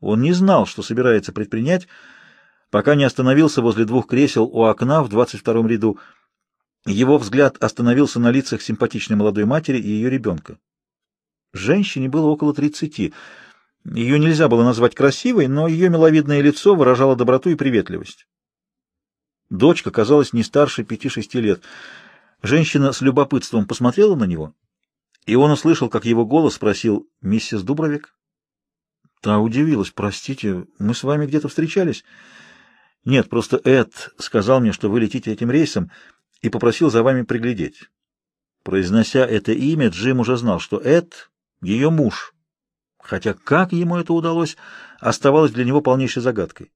Он не знал, что собирается предпринять, пока не остановился возле двух кресел у окна в 22-м ряду. Его взгляд остановился на лицах симпатичной молодой матери и ее ребенка. Женщине было около тридцати. Ее нельзя было назвать красивой, но ее миловидное лицо выражало доброту и приветливость. Дочка казалась не старше пяти-шести лет. Женщина с любопытством посмотрела на него, и он услышал, как его голос спросил «Миссис Дубровик?» Та удивилась. «Простите, мы с вами где-то встречались?» «Нет, просто Эд сказал мне, что вы летите этим рейсом, и попросил за вами приглядеть». Произнося это имя, Джим уже знал, что Эд — ее муж, хотя как ему это удалось, оставалось для него полнейшей загадкой.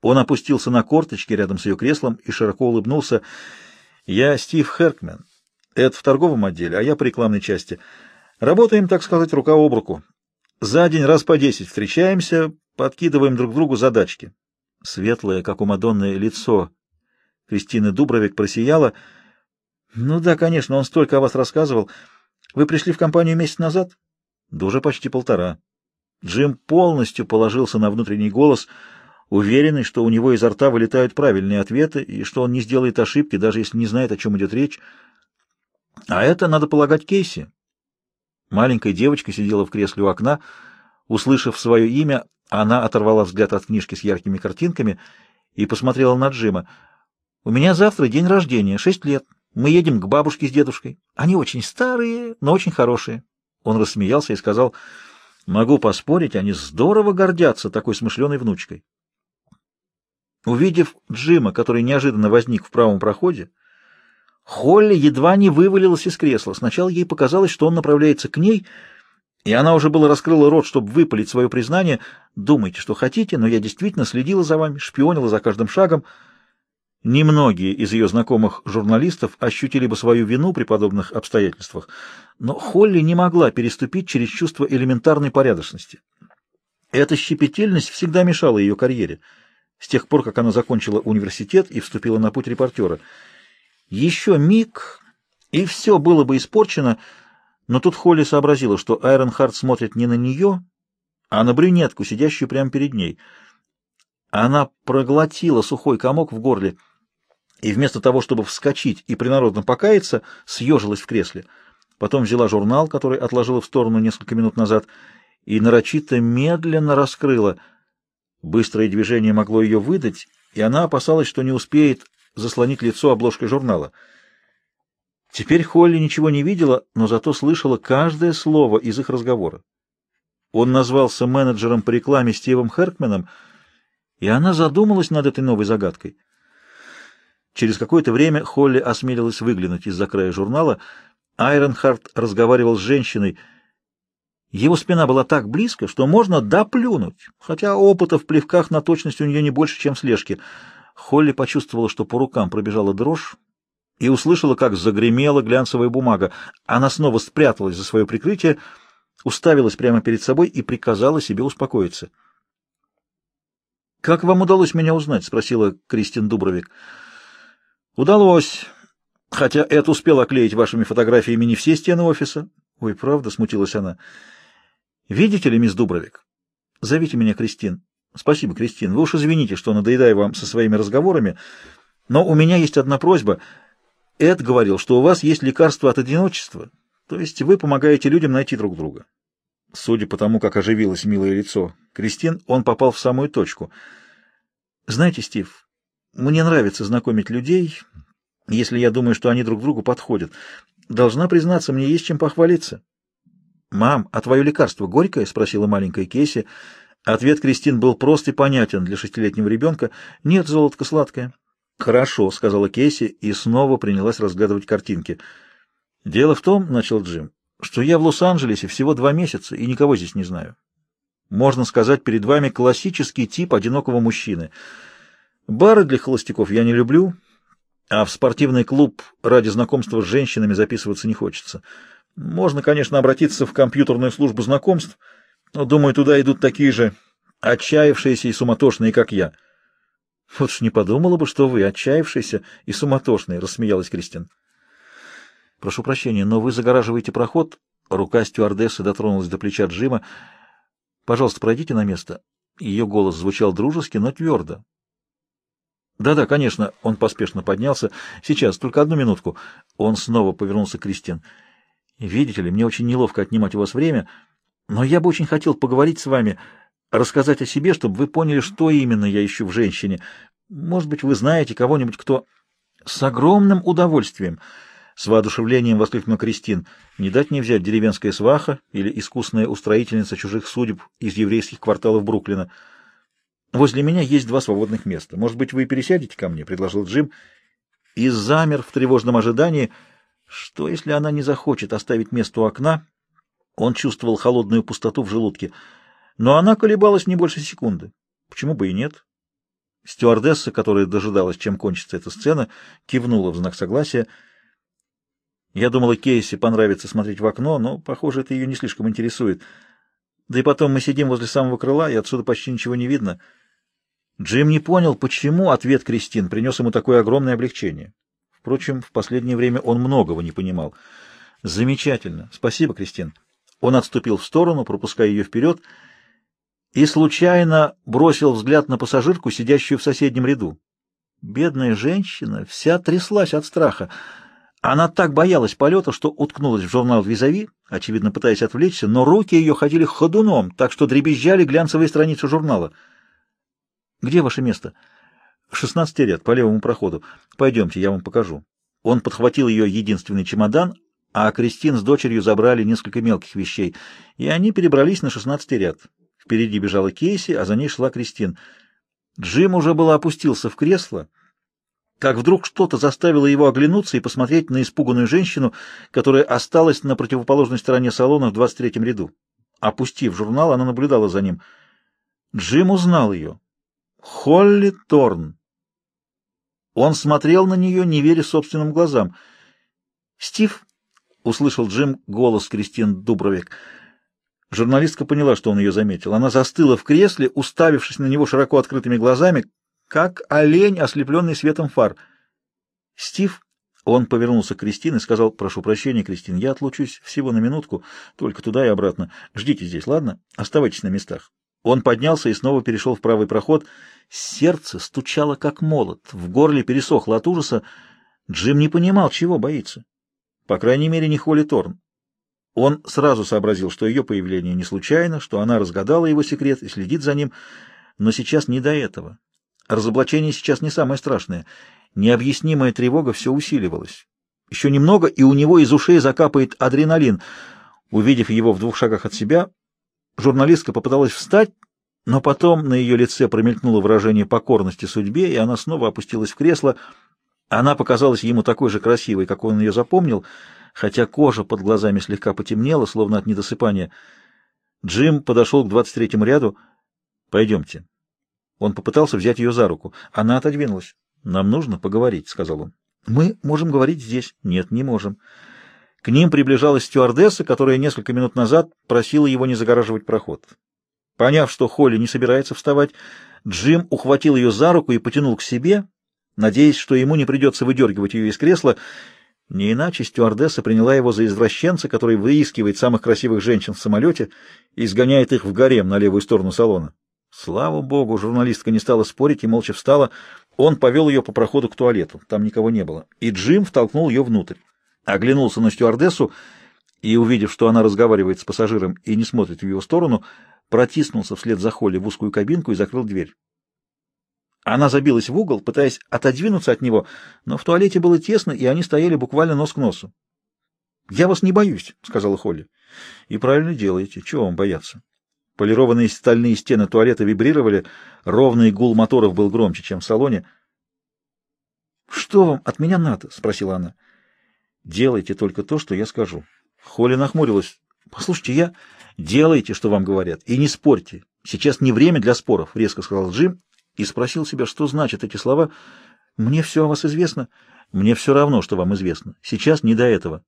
Он опустился на корточки рядом с ее креслом и широко улыбнулся. «Я Стив Херкмен. Эд в торговом отделе, а я по рекламной части. Работаем, так сказать, рука об руку. За день раз по десять встречаемся, подкидываем друг другу задачки». Светлое, как у Мадонны, лицо Кристины Дубровик просияло. «Ну да, конечно, он столько о вас рассказывал. Вы пришли в компанию месяц назад?» «Да уже почти полтора». Джим полностью положился на внутренний голос — уверенный, что у него изо рта вылетают правильные ответы и что он не сделает ошибки, даже если не знает, о чем идет речь. А это, надо полагать, Кейси. Маленькая девочка сидела в кресле у окна. Услышав свое имя, она оторвала взгляд от книжки с яркими картинками и посмотрела на Джима. «У меня завтра день рождения, шесть лет. Мы едем к бабушке с дедушкой. Они очень старые, но очень хорошие». Он рассмеялся и сказал, «Могу поспорить, они здорово гордятся такой смышленой внучкой». Увидев Джима, который неожиданно возник в правом проходе, Холли едва не вывалилась из кресла. Сначала ей показалось, что он направляется к ней, и она уже было раскрыла рот, чтобы выпалить свое признание. «Думайте, что хотите, но я действительно следила за вами, шпионила за каждым шагом». Немногие из ее знакомых журналистов ощутили бы свою вину при подобных обстоятельствах, но Холли не могла переступить через чувство элементарной порядочности. Эта щепетильность всегда мешала ее карьере с тех пор, как она закончила университет и вступила на путь репортера. Еще миг, и все было бы испорчено, но тут Холли сообразила, что Айрон Харт смотрит не на нее, а на брюнетку, сидящую прямо перед ней. Она проглотила сухой комок в горле и вместо того, чтобы вскочить и принародно покаяться, съежилась в кресле. Потом взяла журнал, который отложила в сторону несколько минут назад, и нарочито медленно раскрыла — Быстрое движение могло ее выдать, и она опасалась, что не успеет заслонить лицо обложкой журнала. Теперь Холли ничего не видела, но зато слышала каждое слово из их разговора. Он назвался менеджером по рекламе Стивом Херкменом, и она задумалась над этой новой загадкой. Через какое-то время Холли осмелилась выглянуть из-за края журнала. Айронхард разговаривал с женщиной — его спина была так близко, что можно доплюнуть, хотя опыта в плевках на точность у нее не больше, чем в слежке. Холли почувствовала, что по рукам пробежала дрожь, и услышала, как загремела глянцевая бумага. Она снова спряталась за свое прикрытие, уставилась прямо перед собой и приказала себе успокоиться. «Как вам удалось меня узнать?» — спросила Кристин Дубровик. «Удалось. Хотя Эд успел оклеить вашими фотографиями не все стены офиса». «Ой, правда?» — смутилась она. Видите ли, мисс Дубровик? Зовите меня Кристин. Спасибо, Кристин. Вы уж извините, что надоедаю вам со своими разговорами, но у меня есть одна просьба. Эд говорил, что у вас есть лекарство от одиночества, то есть вы помогаете людям найти друг друга. Судя по тому, как оживилось милое лицо Кристин, он попал в самую точку. Знаете, Стив, мне нравится знакомить людей, если я думаю, что они друг другу подходят. Должна признаться, мне есть чем похвалиться. «Мам, а твое лекарство горькое?» — спросила маленькая Кейси. Ответ Кристин был прост и понятен для шестилетнего ребенка. «Нет, золотко сладкое». «Хорошо», — сказала Кейси и снова принялась разглядывать картинки. «Дело в том, — начал Джим, — что я в Лос-Анджелесе всего два месяца и никого здесь не знаю. Можно сказать, перед вами классический тип одинокого мужчины. Бары для холостяков я не люблю, а в спортивный клуб ради знакомства с женщинами записываться не хочется». Можно, конечно, обратиться в компьютерную службу знакомств, думаю, туда идут такие же отчаявшиеся и суматошные, как я. — Вот ж не подумала бы, что вы отчаявшиеся и суматошные, — рассмеялась Кристин. — Прошу прощения, но вы загораживаете проход. Рука стюардессы дотронулась до плеча Джима. Пожалуйста, пройдите на место. Ее голос звучал дружески, но твердо. «Да-да, конечно», — он поспешно поднялся. «Сейчас, только одну минутку». Он снова повернулся к Кристин. «Видите ли, мне очень неловко отнимать у вас время, но я бы очень хотел поговорить с вами, рассказать о себе, чтобы вы поняли, что именно я ищу в женщине. Может быть, вы знаете кого-нибудь, кто...» «С огромным удовольствием!» С воодушевлением воскликнула Кристин. «Не дать не взять деревенская сваха или искусная устроительница чужих судеб из еврейских кварталов Бруклина». Возле меня есть два свободных места. Может быть, вы пересядете ко мне?» — предложил Джим. И замер в тревожном ожидании. Что, если она не захочет оставить место у окна? Он чувствовал холодную пустоту в желудке. Но она колебалась не больше секунды. Почему бы и нет? Стюардесса, которая дожидалась, чем кончится эта сцена, кивнула в знак согласия. Я думала, Кейси понравится смотреть в окно, но, похоже, это ее не слишком интересует. Да и потом мы сидим возле самого крыла, и отсюда почти ничего не видно — Джим не понял, почему ответ Кристин принес ему такое огромное облегчение. Впрочем, в последнее время он многого не понимал. «Замечательно. Спасибо, Кристин». Он отступил в сторону, пропуская ее вперед, и случайно бросил взгляд на пассажирку, сидящую в соседнем ряду. Бедная женщина вся тряслась от страха. Она так боялась полета, что уткнулась в журнал «Визави», очевидно, пытаясь отвлечься, но руки ее ходили ходуном, так что дребезжали глянцевые страницы журнала — «Где ваше место?» «Шестнадцатый ряд, по левому проходу. Пойдемте, я вам покажу». Он подхватил ее единственный чемодан, а Кристин с дочерью забрали несколько мелких вещей, и они перебрались на шестнадцатый ряд. Впереди бежала Кейси, а за ней шла Кристин. Джим уже было опустился в кресло, как вдруг что-то заставило его оглянуться и посмотреть на испуганную женщину, которая осталась на противоположной стороне салона в двадцать третьем ряду. Опустив журнал, она наблюдала за ним. Джим узнал ее. Холли Торн. Он смотрел на нее, не веря собственным глазам. «Стив?» — услышал Джим голос Кристин Дубровик. Журналистка поняла, что он ее заметил. Она застыла в кресле, уставившись на него широко открытыми глазами, как олень, ослепленный светом фар. «Стив?» Он повернулся к Кристине и сказал, «Прошу прощения, Кристин, я отлучусь всего на минутку, только туда и обратно. Ждите здесь, ладно? Оставайтесь на местах». Он поднялся и снова перешел в правый проход. Сердце стучало, как молот. В горле пересохло от ужаса. Джим не понимал, чего боится. По крайней мере, не Холли Торн. Он сразу сообразил, что ее появление не случайно, что она разгадала его секрет и следит за ним, но сейчас не до этого. Разоблачение сейчас не самое страшное. Необъяснимая тревога все усиливалась. Еще немного, и у него из ушей закапает адреналин. Увидев его в двух шагах от себя, Журналистка попыталась встать, но потом на ее лице промелькнуло выражение покорности судьбе, и она снова опустилась в кресло. Она показалась ему такой же красивой, как он ее запомнил, хотя кожа под глазами слегка потемнела, словно от недосыпания. Джим подошел к двадцать третьему ряду. «Пойдемте». Он попытался взять ее за руку. Она отодвинулась. «Нам нужно поговорить», — сказал он. «Мы можем говорить здесь». «Нет, не можем». К ним приближалась стюардесса, которая несколько минут назад просила его не загораживать проход. Поняв, что Холли не собирается вставать, Джим ухватил ее за руку и потянул к себе, надеясь, что ему не придется выдергивать ее из кресла. Не иначе стюардесса приняла его за извращенца, который выискивает самых красивых женщин в самолете и сгоняет их в гарем на левую сторону салона. Слава богу, журналистка не стала спорить и молча встала. Он повел ее по проходу к туалету, там никого не было, и Джим втолкнул ее внутрь оглянулся на стюардессу и, увидев, что она разговаривает с пассажиром и не смотрит в его сторону, протиснулся вслед за Холли в узкую кабинку и закрыл дверь. Она забилась в угол, пытаясь отодвинуться от него, но в туалете было тесно, и они стояли буквально нос к носу. «Я вас не боюсь», — сказала Холли. «И правильно делаете. Чего вам бояться?» Полированные стальные стены туалета вибрировали, ровный гул моторов был громче, чем в салоне. «Что вам от меня надо?» — спросила она. Делайте только то, что я скажу. Холли нахмурилась. Послушайте, я... Делайте, что вам говорят, и не спорьте. Сейчас не время для споров, резко сказал Джим и спросил себя, что значат эти слова. Мне все о вас известно. Мне все равно, что вам известно. Сейчас не до этого.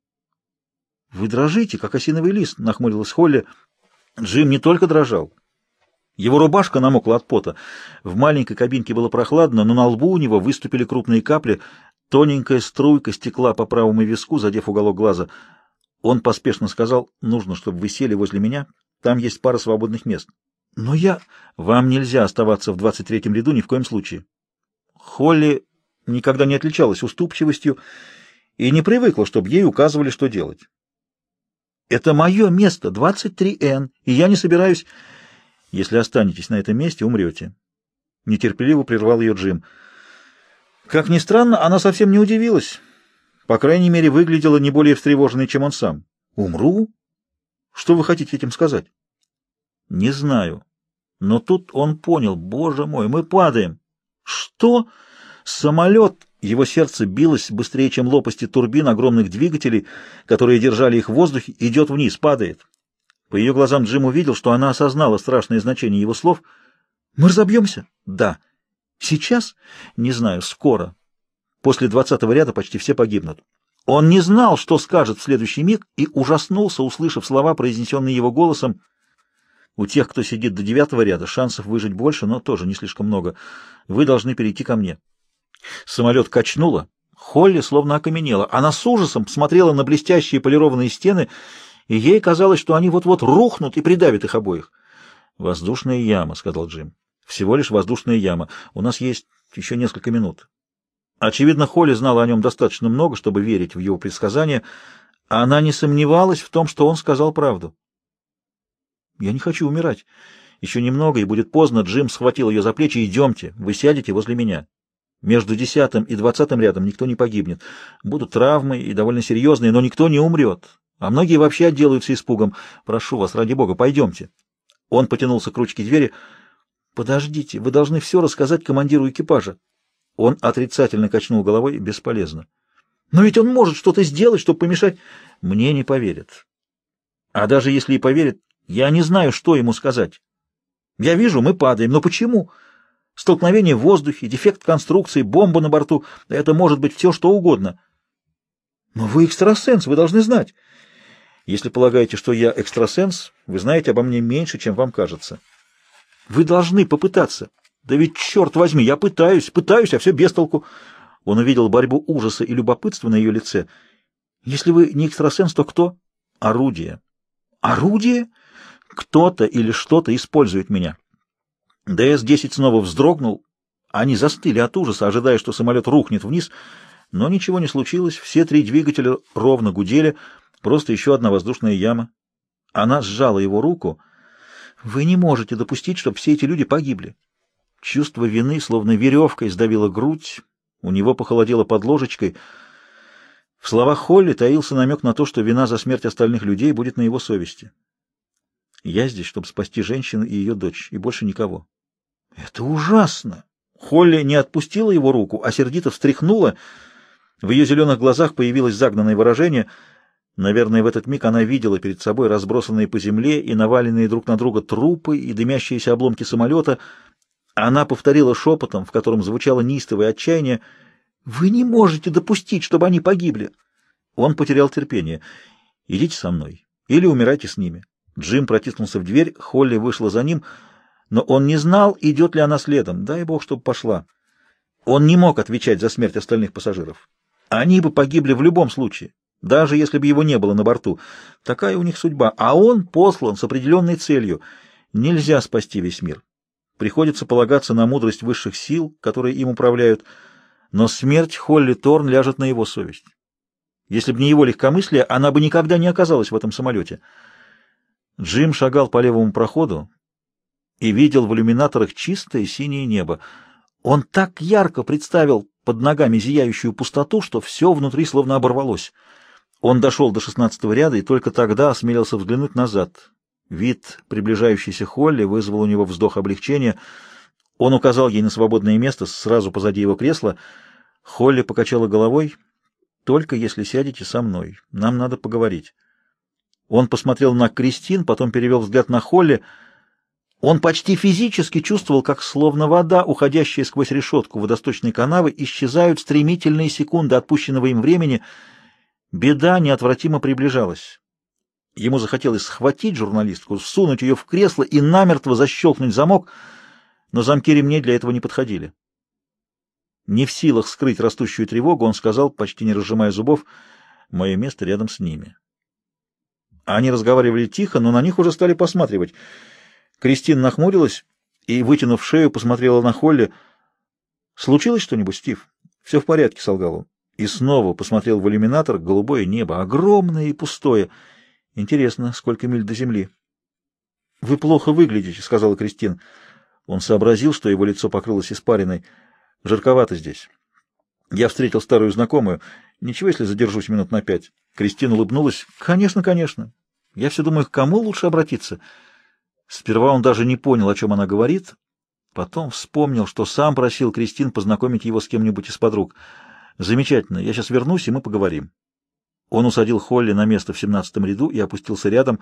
Вы дрожите, как осиновый лист, нахмурилась Холли. Джим не только дрожал. Его рубашка намокла от пота. В маленькой кабинке было прохладно, но на лбу у него выступили крупные капли. Тоненькая струйка стекла по правому виску, задев уголок глаза. Он поспешно сказал, нужно, чтобы вы сели возле меня, там есть пара свободных мест. Но я... Вам нельзя оставаться в двадцать третьем ряду ни в коем случае. Холли никогда не отличалась уступчивостью и не привыкла, чтобы ей указывали, что делать. Это мое место, 23Н, и я не собираюсь... Если останетесь на этом месте, умрете. Нетерпеливо прервал ее Джим. Как ни странно, она совсем не удивилась. По крайней мере, выглядела не более встревоженной, чем он сам. «Умру? Что вы хотите этим сказать?» «Не знаю. Но тут он понял. Боже мой, мы падаем!» «Что? Самолет!» Его сердце билось быстрее, чем лопасти турбин огромных двигателей, которые держали их в воздухе, идет вниз, падает. По ее глазам Джим увидел, что она осознала страшное значение его слов. «Мы разобьемся?» «Да». «Сейчас?» «Не знаю. Скоро. После двадцатого ряда почти все погибнут». Он не знал, что скажет в следующий миг, и ужаснулся, услышав слова, произнесенные его голосом. «У тех, кто сидит до девятого ряда, шансов выжить больше, но тоже не слишком много. Вы должны перейти ко мне». Самолет качнуло. Холли словно окаменела. Она с ужасом смотрела на блестящие полированные стены, и ей казалось, что они вот-вот рухнут и придавят их обоих. «Воздушная яма», — сказал Джим. «Всего лишь воздушная яма. У нас есть еще несколько минут». Очевидно, Холли знала о нем достаточно много, чтобы верить в его предсказания. Она не сомневалась в том, что он сказал правду. «Я не хочу умирать. Еще немного, и будет поздно». Джим схватил ее за плечи. «Идемте, вы сядете возле меня». Между десятым и двадцатым рядом никто не погибнет. Будут травмы и довольно серьезные, но никто не умрет. А многие вообще отделаются испугом. Прошу вас, ради бога, пойдемте. Он потянулся к ручке двери. Подождите, вы должны все рассказать командиру экипажа. Он отрицательно качнул головой. Бесполезно. Но ведь он может что-то сделать, чтобы помешать. Мне не поверят. А даже если и поверят, я не знаю, что ему сказать. Я вижу, мы падаем, но почему? Столкновение в воздухе, дефект конструкции, бомба на борту — это может быть все, что угодно. Но вы экстрасенс, вы должны знать. Если полагаете, что я экстрасенс, вы знаете обо мне меньше, чем вам кажется. Вы должны попытаться. Да ведь, черт возьми, я пытаюсь, пытаюсь, а все без толку. Он увидел борьбу ужаса и любопытства на ее лице. Если вы не экстрасенс, то кто? Орудие. Орудие? Кто-то или что-то использует меня. ДС-10 снова вздрогнул. Они застыли от ужаса, ожидая, что самолет рухнет вниз, но ничего не случилось. Все три двигателя ровно гудели, просто еще одна воздушная яма. Она сжала его руку. «Вы не можете допустить, чтобы все эти люди погибли». Чувство вины, словно веревкой, сдавило грудь, у него похолодело под ложечкой. В словах Холли таился намек на то, что вина за смерть остальных людей будет на его совести. «Я здесь, чтобы спасти женщину и ее дочь, и больше никого». Это ужасно! Холли не отпустила его руку, а сердито встряхнула. В ее зеленых глазах появилось загнанное выражение. Наверное, в этот миг она видела перед собой разбросанные по земле и наваленные друг на друга трупы и дымящиеся обломки самолета. Она повторила шепотом, в котором звучало неистовое отчаяние, «Вы не можете допустить, чтобы они погибли!» Он потерял терпение. «Идите со мной. Или умирайте с ними». Джим протиснулся в дверь, Холли вышла за ним — но он не знал, идет ли она следом. Дай бог, чтобы пошла. Он не мог отвечать за смерть остальных пассажиров. Они бы погибли в любом случае, даже если бы его не было на борту. Такая у них судьба. А он послан с определенной целью. Нельзя спасти весь мир. Приходится полагаться на мудрость высших сил, которые им управляют. Но смерть Холли Торн ляжет на его совесть. Если бы не его легкомыслие, она бы никогда не оказалась в этом самолете. Джим шагал по левому проходу, и видел в иллюминаторах чистое синее небо. Он так ярко представил под ногами зияющую пустоту, что все внутри словно оборвалось. Он дошел до шестнадцатого ряда и только тогда осмелился взглянуть назад. Вид приближающейся Холли вызвал у него вздох облегчения. Он указал ей на свободное место сразу позади его кресла. Холли покачала головой. «Только если сядете со мной. Нам надо поговорить». Он посмотрел на Кристин, потом перевел взгляд на Холли — он почти физически чувствовал, как словно вода, уходящая сквозь решетку водосточной канавы, исчезают стремительные секунды отпущенного им времени. Беда неотвратимо приближалась. Ему захотелось схватить журналистку, всунуть ее в кресло и намертво защелкнуть замок, но замки ремней для этого не подходили. Не в силах скрыть растущую тревогу, он сказал, почти не разжимая зубов, «Мое место рядом с ними». Они разговаривали тихо, но на них уже стали посматривать — Кристина нахмурилась и, вытянув шею, посмотрела на Холли. «Случилось что-нибудь, Стив?» «Все в порядке», — солгал он. И снова посмотрел в иллюминатор. Голубое небо, огромное и пустое. Интересно, сколько миль до земли? «Вы плохо выглядите», — сказала Кристин. Он сообразил, что его лицо покрылось испариной. «Жарковато здесь». Я встретил старую знакомую. Ничего, если задержусь минут на пять. Кристина улыбнулась. «Конечно, конечно. Я все думаю, к кому лучше обратиться?» Сперва он даже не понял, о чем она говорит. Потом вспомнил, что сам просил Кристин познакомить его с кем-нибудь из подруг. «Замечательно. Я сейчас вернусь, и мы поговорим». Он усадил Холли на место в семнадцатом ряду и опустился рядом.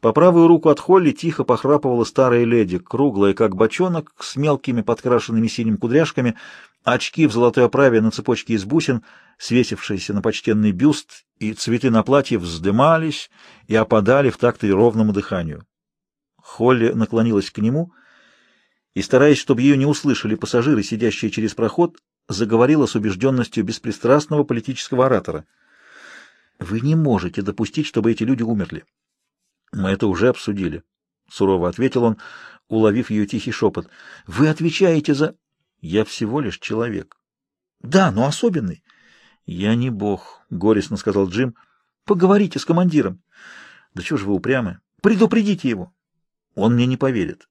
По правую руку от Холли тихо похрапывала старая леди, круглая, как бочонок, с мелкими подкрашенными синим кудряшками, очки в золотой оправе на цепочке из бусин, свесившиеся на почтенный бюст, и цветы на платье вздымались и опадали в такт ровному дыханию. Холли наклонилась к нему и, стараясь, чтобы ее не услышали пассажиры, сидящие через проход, заговорила с убежденностью беспристрастного политического оратора. «Вы не можете допустить, чтобы эти люди умерли. Мы это уже обсудили», — сурово ответил он, уловив ее тихий шепот. «Вы отвечаете за...» «Я всего лишь человек». «Да, но особенный». «Я не бог», — горестно сказал Джим. «Поговорите с командиром». «Да чего же вы упрямы? Предупредите его». Он мне не поверит.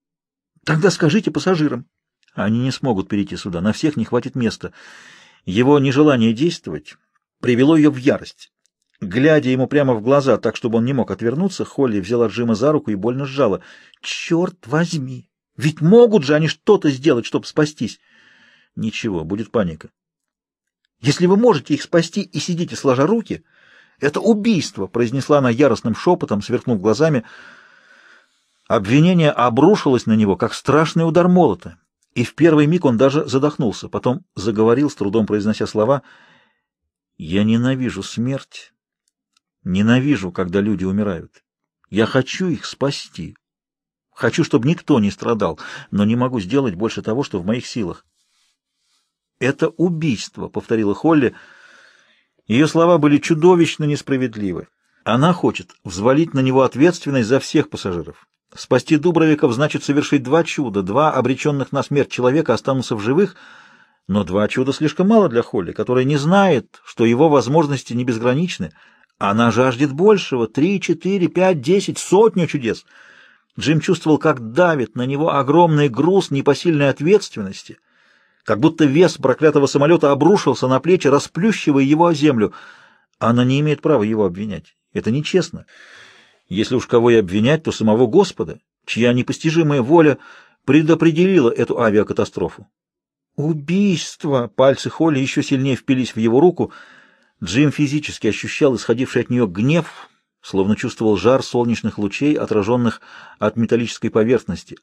Тогда скажите пассажирам. Они не смогут перейти сюда, на всех не хватит места. Его нежелание действовать привело ее в ярость. Глядя ему прямо в глаза, так, чтобы он не мог отвернуться, Холли взяла Джима за руку и больно сжала. «Черт возьми! Ведь могут же они что-то сделать, чтобы спастись!» «Ничего, будет паника». «Если вы можете их спасти и сидите сложа руки, это убийство!» — произнесла она яростным шепотом, сверкнув глазами — Обвинение обрушилось на него, как страшный удар молота, и в первый миг он даже задохнулся, потом заговорил, с трудом произнося слова «Я ненавижу смерть, ненавижу, когда люди умирают. Я хочу их спасти. Хочу, чтобы никто не страдал, но не могу сделать больше того, что в моих силах». «Это убийство», — повторила Холли. Ее слова были чудовищно несправедливы. Она хочет взвалить на него ответственность за всех пассажиров. Спасти Дубровиков значит совершить два чуда. Два обреченных на смерть человека останутся в живых, но два чуда слишком мало для Холли, которая не знает, что его возможности не безграничны. Она жаждет большего — три, четыре, пять, десять, сотню чудес. Джим чувствовал, как давит на него огромный груз непосильной ответственности, как будто вес проклятого самолета обрушился на плечи, расплющивая его о землю. Она не имеет права его обвинять. Это нечестно. Если уж кого и обвинять, то самого Господа, чья непостижимая воля предопределила эту авиакатастрофу. Убийство! Пальцы Холли еще сильнее впились в его руку. Джим физически ощущал исходивший от нее гнев, словно чувствовал жар солнечных лучей, отраженных от металлической поверхности.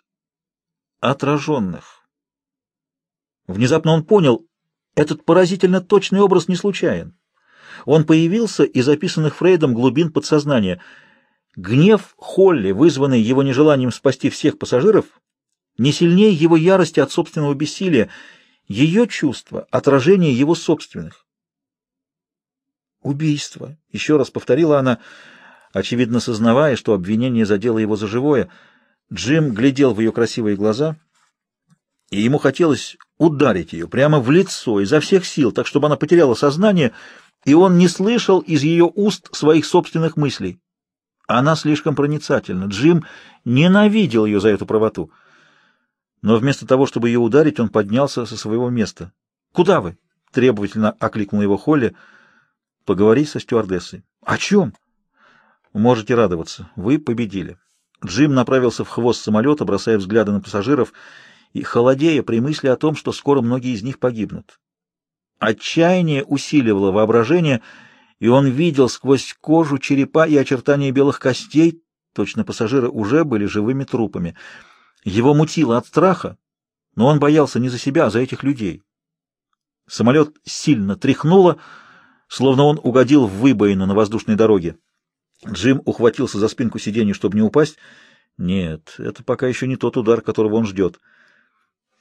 Отраженных. Внезапно он понял, этот поразительно точный образ не случайен. Он появился из описанных Фрейдом глубин подсознания — Гнев Холли, вызванный его нежеланием спасти всех пассажиров, не сильнее его ярости от собственного бессилия, ее чувства — отражение его собственных. «Убийство», — еще раз повторила она, очевидно сознавая, что обвинение задело его за живое. Джим глядел в ее красивые глаза, и ему хотелось ударить ее прямо в лицо изо всех сил, так чтобы она потеряла сознание, и он не слышал из ее уст своих собственных мыслей. Она слишком проницательна. Джим ненавидел ее за эту правоту. Но вместо того, чтобы ее ударить, он поднялся со своего места. «Куда вы?» — требовательно окликнул его Холли. «Поговори со стюардессой». «О чем?» «Можете радоваться. Вы победили». Джим направился в хвост самолета, бросая взгляды на пассажиров и холодея при мысли о том, что скоро многие из них погибнут. Отчаяние усиливало воображение — и он видел сквозь кожу черепа и очертания белых костей, точно пассажиры уже были живыми трупами. Его мутило от страха, но он боялся не за себя, а за этих людей. Самолет сильно тряхнуло, словно он угодил в выбоину на воздушной дороге. Джим ухватился за спинку сиденья, чтобы не упасть. Нет, это пока еще не тот удар, которого он ждет.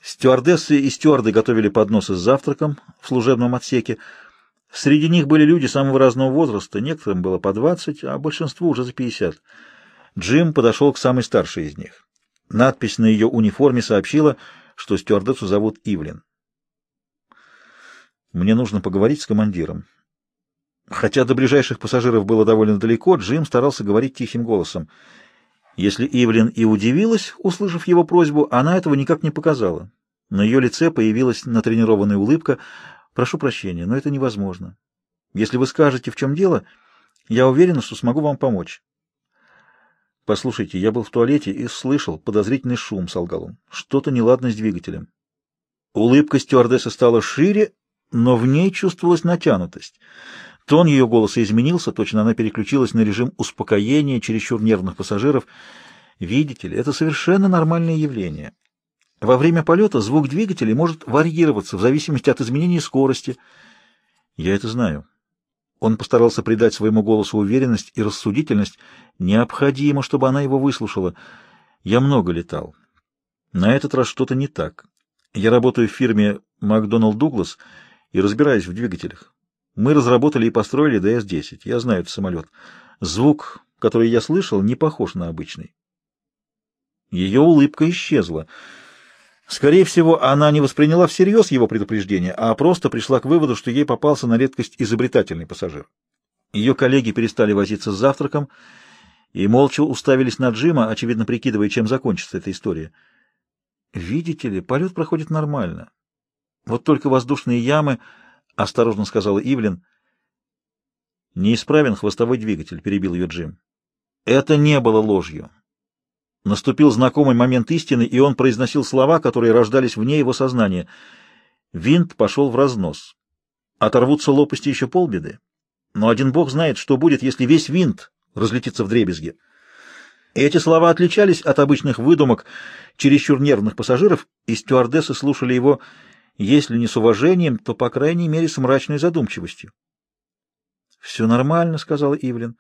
Стюардессы и стюарды готовили подносы с завтраком в служебном отсеке. Среди них были люди самого разного возраста, некоторым было по двадцать, а большинству уже за пятьдесят. Джим подошел к самой старшей из них. Надпись на ее униформе сообщила, что стюардессу зовут Ивлин. «Мне нужно поговорить с командиром». Хотя до ближайших пассажиров было довольно далеко, Джим старался говорить тихим голосом. Если Ивлин и удивилась, услышав его просьбу, она этого никак не показала. На ее лице появилась натренированная улыбка. «Прошу прощения, но это невозможно. Если вы скажете, в чем дело, я уверена, что смогу вам помочь». «Послушайте, я был в туалете и слышал подозрительный шум», — солгал он. «Что-то неладно с двигателем». Улыбка стюардессы стала шире, но в ней чувствовалась натянутость. Тон ее голоса изменился, точно она переключилась на режим успокоения чересчур нервных пассажиров. Видите ли, это совершенно нормальное явление. Во время полета звук двигателей может варьироваться в зависимости от изменения скорости. Я это знаю. Он постарался придать своему голосу уверенность и рассудительность. Необходимо, чтобы она его выслушала. Я много летал. На этот раз что-то не так. Я работаю в фирме «Макдоналд Дуглас» и разбираюсь в двигателях. Мы разработали и построили ДС-10. Я знаю этот самолет. Звук, который я слышал, не похож на обычный. Ее улыбка исчезла. Скорее всего, она не восприняла всерьез его предупреждение, а просто пришла к выводу, что ей попался на редкость изобретательный пассажир. Ее коллеги перестали возиться с завтраком и молча уставились на Джима, очевидно прикидывая, чем закончится эта история. Видите ли, полет проходит нормально. Вот только воздушные ямы — осторожно сказала Ивлин. «Неисправен хвостовой двигатель», — перебил ее Джим. Это не было ложью. Наступил знакомый момент истины, и он произносил слова, которые рождались вне его сознания. Винт пошел в разнос. Оторвутся лопасти еще полбеды. Но один бог знает, что будет, если весь винт разлетится в дребезги. Эти слова отличались от обычных выдумок чересчур нервных пассажиров, и стюардессы слушали его если не с уважением, то, по крайней мере, с мрачной задумчивостью. «Все нормально», — сказала Ивлин.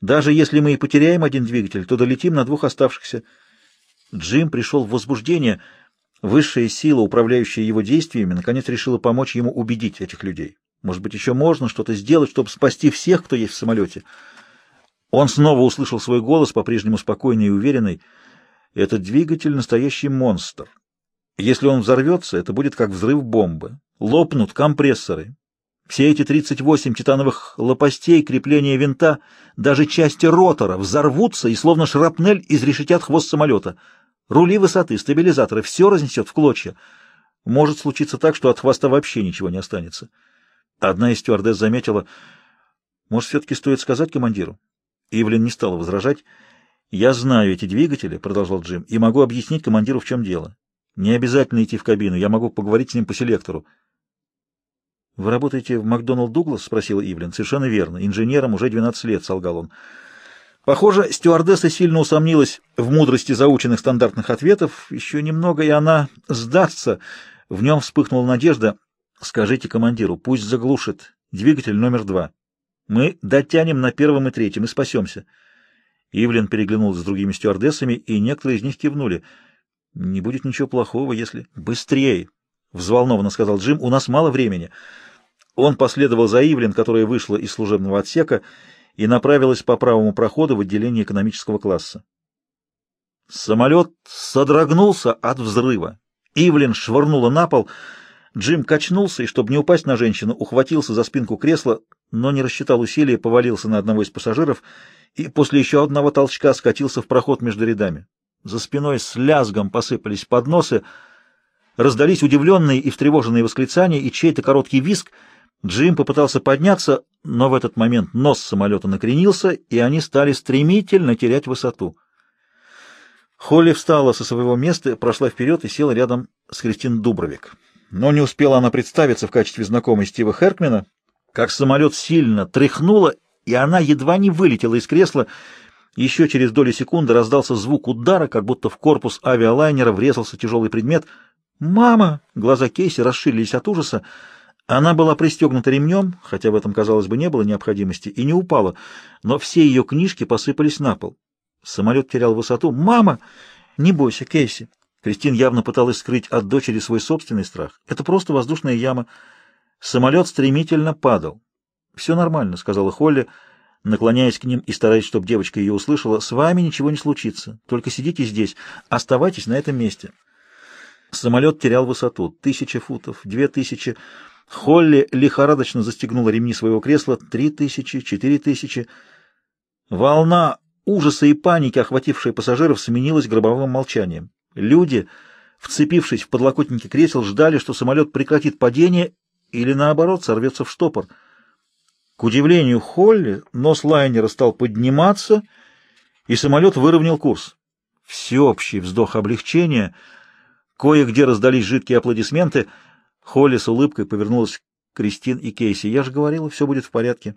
«Даже если мы и потеряем один двигатель, то долетим на двух оставшихся». Джим пришел в возбуждение. Высшая сила, управляющая его действиями, наконец решила помочь ему убедить этих людей. Может быть, еще можно что-то сделать, чтобы спасти всех, кто есть в самолете. Он снова услышал свой голос, по-прежнему спокойный и уверенный. «Этот двигатель — настоящий монстр». Если он взорвется, это будет как взрыв бомбы. Лопнут компрессоры. Все эти 38 титановых лопастей, крепления винта, даже части ротора взорвутся и словно шрапнель изрешетят хвост самолета. Рули высоты, стабилизаторы — все разнесет в клочья. Может случиться так, что от хвоста вообще ничего не останется. Одна из стюардесс заметила, может, все-таки стоит сказать командиру? Ивлин не стала возражать. «Я знаю эти двигатели», — продолжал Джим, — «и могу объяснить командиру, в чем дело. Не обязательно идти в кабину, я могу поговорить с ним по селектору. — Вы работаете в Макдоналд Дуглас? — спросила Ивлин. — Совершенно верно. Инженером уже 12 лет, — солгал он. Похоже, стюардесса сильно усомнилась в мудрости заученных стандартных ответов. Еще немного, и она сдастся. В нем вспыхнула надежда. Скажите командиру, пусть заглушит. Двигатель номер два. Мы дотянем на первом и третьем и спасемся. Ивлин переглянулась с другими стюардессами, и некоторые из них кивнули — не будет ничего плохого, если... Быстрее! — взволнованно сказал Джим. — У нас мало времени. Он последовал за Ивлин, которая вышла из служебного отсека и направилась по правому проходу в отделение экономического класса. Самолет содрогнулся от взрыва. Ивлин швырнула на пол. Джим качнулся и, чтобы не упасть на женщину, ухватился за спинку кресла, но не рассчитал усилия, повалился на одного из пассажиров и после еще одного толчка скатился в проход между рядами. За спиной с лязгом посыпались подносы, раздались удивленные и встревоженные восклицания и чей-то короткий визг. Джим попытался подняться, но в этот момент нос самолета накренился, и они стали стремительно терять высоту. Холли встала со своего места, прошла вперед и села рядом с Кристин Дубровик. Но не успела она представиться в качестве знакомой Стива Херкмена, как самолет сильно тряхнуло, и она едва не вылетела из кресла, еще через доли секунды раздался звук удара, как будто в корпус авиалайнера врезался тяжелый предмет. «Мама!» Глаза Кейси расширились от ужаса. Она была пристегнута ремнем, хотя в этом, казалось бы, не было необходимости, и не упала, но все ее книжки посыпались на пол. Самолет терял высоту. «Мама!» «Не бойся, Кейси!» Кристин явно пыталась скрыть от дочери свой собственный страх. «Это просто воздушная яма». Самолет стремительно падал. «Все нормально», — сказала Холли, — наклоняясь к ним и стараясь, чтобы девочка ее услышала, «С вами ничего не случится. Только сидите здесь. Оставайтесь на этом месте». Самолет терял высоту. Тысяча футов, две тысячи. Холли лихорадочно застегнула ремни своего кресла. Три тысячи, четыре тысячи. Волна ужаса и паники, охватившая пассажиров, сменилась гробовым молчанием. Люди, вцепившись в подлокотники кресел, ждали, что самолет прекратит падение или, наоборот, сорвется в штопор. К удивлению Холли, нос лайнера стал подниматься, и самолет выровнял курс. Всеобщий вздох облегчения. Кое-где раздались жидкие аплодисменты. Холли с улыбкой повернулась к Кристин и Кейси. «Я же говорила, все будет в порядке».